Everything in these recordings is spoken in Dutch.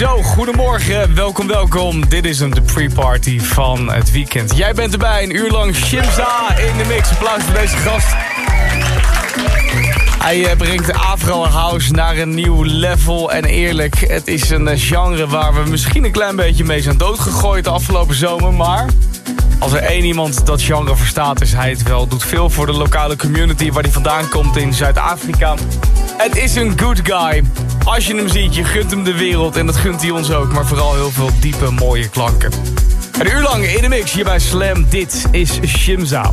Zo, goedemorgen, welkom, welkom. Dit is hem, de pre-party van het weekend. Jij bent erbij, een uur lang Shimza in de mix. Applaus voor deze gast. Hij eh, brengt Afro House naar een nieuw level. En eerlijk, het is een eh, genre waar we misschien een klein beetje mee zijn doodgegooid de afgelopen zomer. Maar als er één iemand dat genre verstaat, is hij het wel. Doet veel voor de lokale community waar hij vandaan komt in Zuid-Afrika. Het is een good guy. Als je hem ziet, je gunt hem de wereld en dat gunt hij ons ook. Maar vooral heel veel diepe, mooie klanken. Een uur lang in de mix hier bij Slam. Dit is Shimza.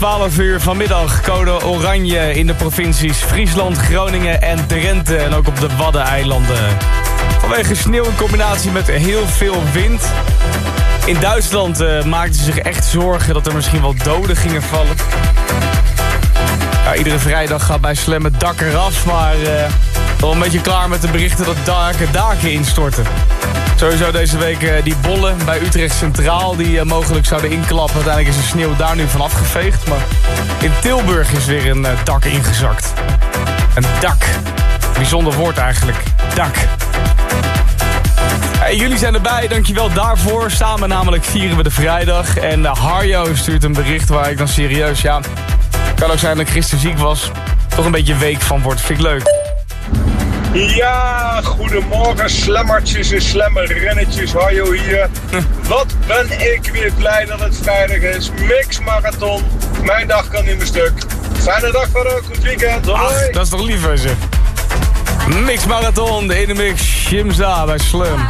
12 uur vanmiddag code oranje in de provincies Friesland, Groningen en Drenthe. En ook op de Waddeneilanden. Vanwege sneeuw in combinatie met heel veel wind. In Duitsland uh, maakten ze zich echt zorgen dat er misschien wel doden gingen vallen. Ja, iedere vrijdag gaat bij Slam het dak eraf, maar uh, wel een beetje klaar met de berichten dat daken, daken instorten. Sowieso deze week uh, die bollen bij Utrecht Centraal die uh, mogelijk zouden inklappen. Uiteindelijk is de sneeuw daar nu van afgeveegd. Maar in Tilburg is weer een uh, dak ingezakt. Een dak. Bijzonder woord eigenlijk. Dak. Hey, jullie zijn erbij, dankjewel daarvoor. Samen namelijk vieren we de vrijdag. En Harjo stuurt een bericht waar ik dan serieus... ja, kan ook zijn dat ik gisteren ziek was. Toch een beetje week van wordt. Vind ik leuk. Ja, goedemorgen slemmertjes en slemmerrennetjes, Hajo hier. Wat ben ik weer blij dat het vrijdag is. Mix Marathon, mijn dag kan in mijn stuk. Fijne dag verder, goed weekend, hoi. Ach, dat is toch lief ze. Mix Marathon, de ene mix, Shimza bij Slum.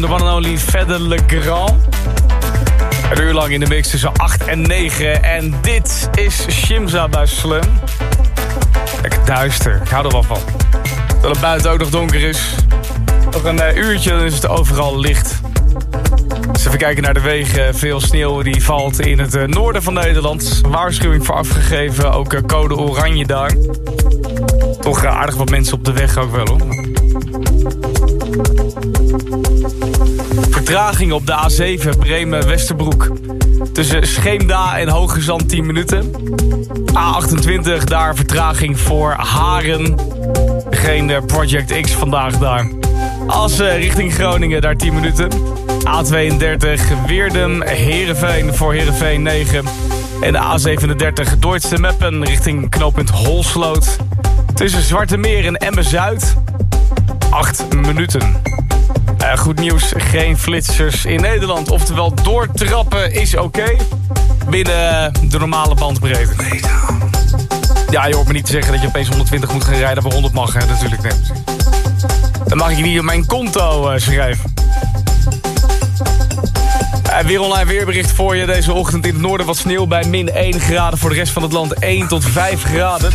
De one and only Fedde Le Grand. Een uur lang in de mix tussen 8 en 9. En dit is Shimza bij Slam. Lekker duister, ik hou er wel van. Terwijl het buiten ook nog donker is. Nog een uh, uurtje, dan is het overal licht. Dus even kijken naar de wegen. Veel sneeuw die valt in het uh, noorden van Nederland. Waarschuwing voor afgegeven, ook uh, code oranje daar. Toch aardig wat mensen op de weg ook wel hoor. Vertraging op de A7 Bremen-Westerbroek. Tussen Scheemda en Hoge Zand 10 minuten. A28 daar vertraging voor Haren. Geen Project X vandaag daar. Assen richting Groningen daar 10 minuten. A32 Weerdum Heerenveen voor Heerenveen 9. En de A37 Deutsche Meppen richting knooppunt Holsloot. Tussen Zwarte Meer en Emmen-Zuid. 8 minuten. Uh, goed nieuws, geen flitsers in Nederland. Oftewel, doortrappen is oké. Binnen de normale bandbreedte. Ja, je hoort me niet zeggen dat je opeens 120 moet gaan rijden... waar 100 mag, natuurlijk. Nee. Dan mag ik niet op mijn konto uh, schrijven. Uh, weer online weerbericht voor je. Deze ochtend in het noorden wat sneeuw bij min 1 graden. Voor de rest van het land 1 tot 5 graden.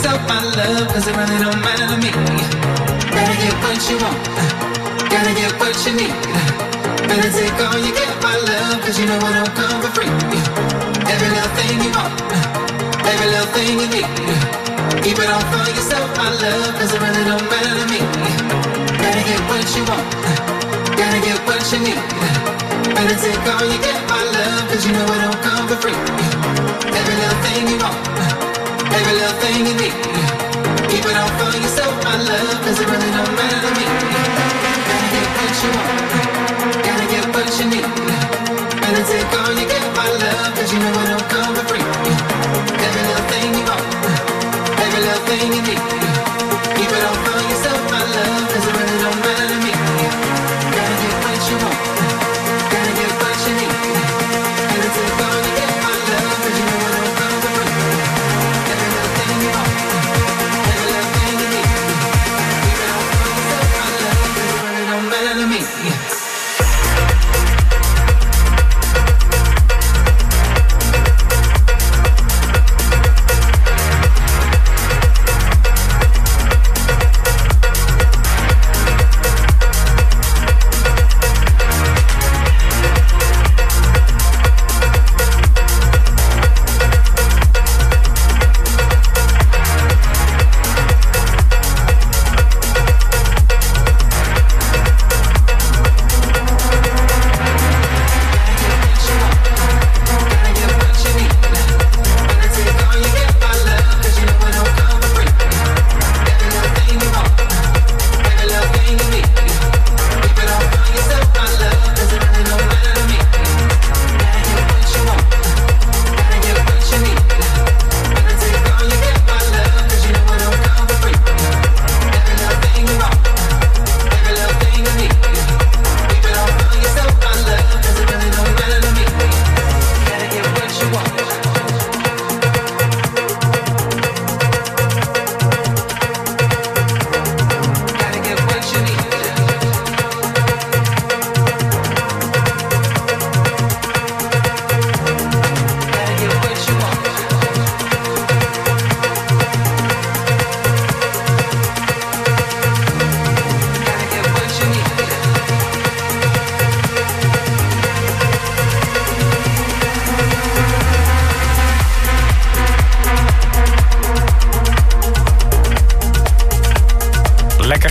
Yourself, my love, cause it really don't matter to me. Gotta get what you want, uh, gotta get what you need. Better take all you get, my love, cause you know I don't come for free. Every little thing you want, uh, every little thing you need. Keep it all for yourself, my love, cause it really don't matter to me. Gotta get what you want, uh, gotta get what you need. Better take all you get, my love, cause you know it don't come for free. Every little thing you want, every little thing you need. Keep it all for yourself, my love, really matter to me. Get what you want, gotta get what you need. Take all you get, my love, cause you know it don't come for free. Every little thing you want, every little thing.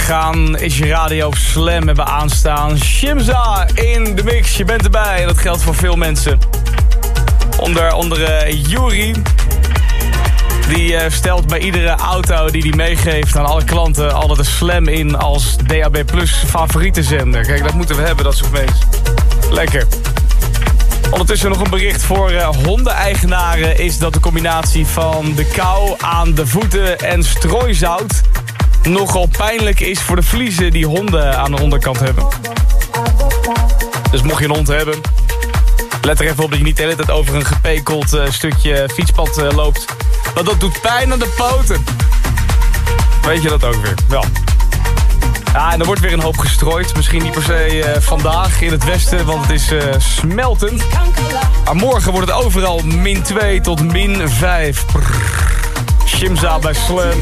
Is je radio Slam hebben aanstaan. Shimza in de mix, je bent erbij. En dat geldt voor veel mensen. Onder andere Yuri. Die eh, stelt bij iedere auto die hij meegeeft aan alle klanten... altijd een Slam in als DAB Plus favoriete zender. Kijk, dat moeten we hebben, dat soort mensen. Lekker. Ondertussen nog een bericht voor eh, hondeneigenaren... is dat de combinatie van de kou aan de voeten en strooizout... nogal pijnlijk is voor de vliezen die honden aan de onderkant hebben. Dus mocht je een hond hebben... let er even op dat je niet de hele tijd over een gepekeld eh, stukje fietspad eh, loopt. Want dat doet pijn aan de poten. Weet je dat ook weer? Ja. Ja, en er wordt weer een hoop gestrooid. Misschien niet per se eh, vandaag in het westen, want het is smeltend. Maar morgen wordt het overal min 2 tot min 5. Prrr. Shimza bij Slam.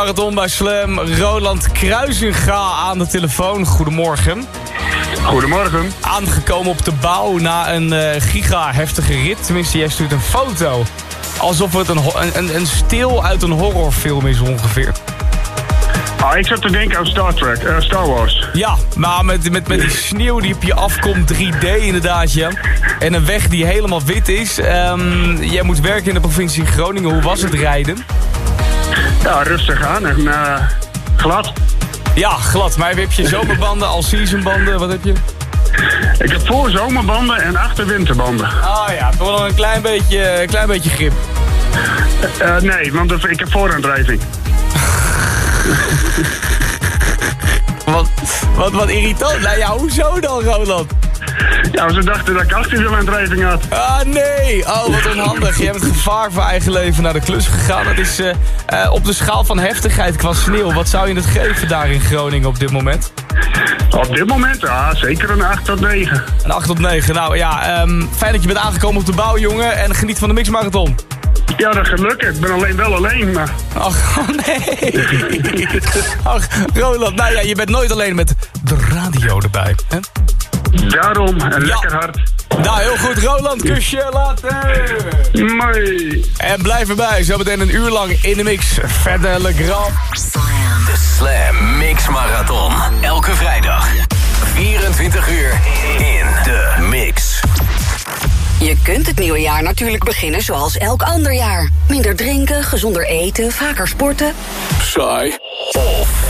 Mixmarathon bij Slam. Roland Kruisinga aan de telefoon. Goedemorgen. Goedemorgen. Aangekomen op de bouw na een eh, giga heftige rit. Tenminste, jij stuurt een foto. Alsof het een, een, een stil uit een horrorfilm is ongeveer. Ah, ik zat te denken aan Star Trek, eh, Star Wars. Ja, maar met, met, met die sneeuw die op je afkomt, 3D inderdaad, ja. En een weg die helemaal wit is. Ehm, jij moet werken in de provincie Groningen. Hoe was het rijden? Ja, rustig aan en eh, glad. Ja, glad. Maar heb je zomerbanden, al seasonbanden? Wat heb je? Ik heb voor zomerbanden en achter winterbanden. Ah ja, toch wel een klein beetje, klein beetje grip. Eh, nee, want ik heb vooraandrijving. Wat, wat, wat irritant. Nou ja, hoezo dan, Roland? Ja, ze dachten dat ik achterwielaandrijving had. Ah, nee. Oh, wat onhandig. Je hebt het gevaar voor eigen leven naar de klus gegaan. Dat is eh, eh, op de schaal van heftigheid qua sneeuw. Wat zou je het geven daar in Groningen op dit moment? Op dit moment, ja, zeker een 8 tot 9. Een 8 op 9. Nou ja, ehm, fijn dat je bent aangekomen op de bouw, jongen. En geniet van de mixmarathon. Ja, dat gaat lukken. Ik ben alleen wel alleen, maar... Ach, oh nee. Ach, Roland, nou ja, je bent nooit alleen met de radio erbij. Hè? Daarom, en lekker hard. Nou, heel goed, Roland. Kusje, later. Mooi. En blijf erbij, zometeen een uur lang in de mix. Verder Le Grand. De Slam Mix Marathon. Elke vrijdag. 24 uur in de mix. Je kunt het nieuwe jaar natuurlijk beginnen zoals elk ander jaar. Minder drinken, gezonder eten, vaker sporten. Saai. Of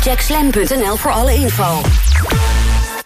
Check slam.nl voor alle info.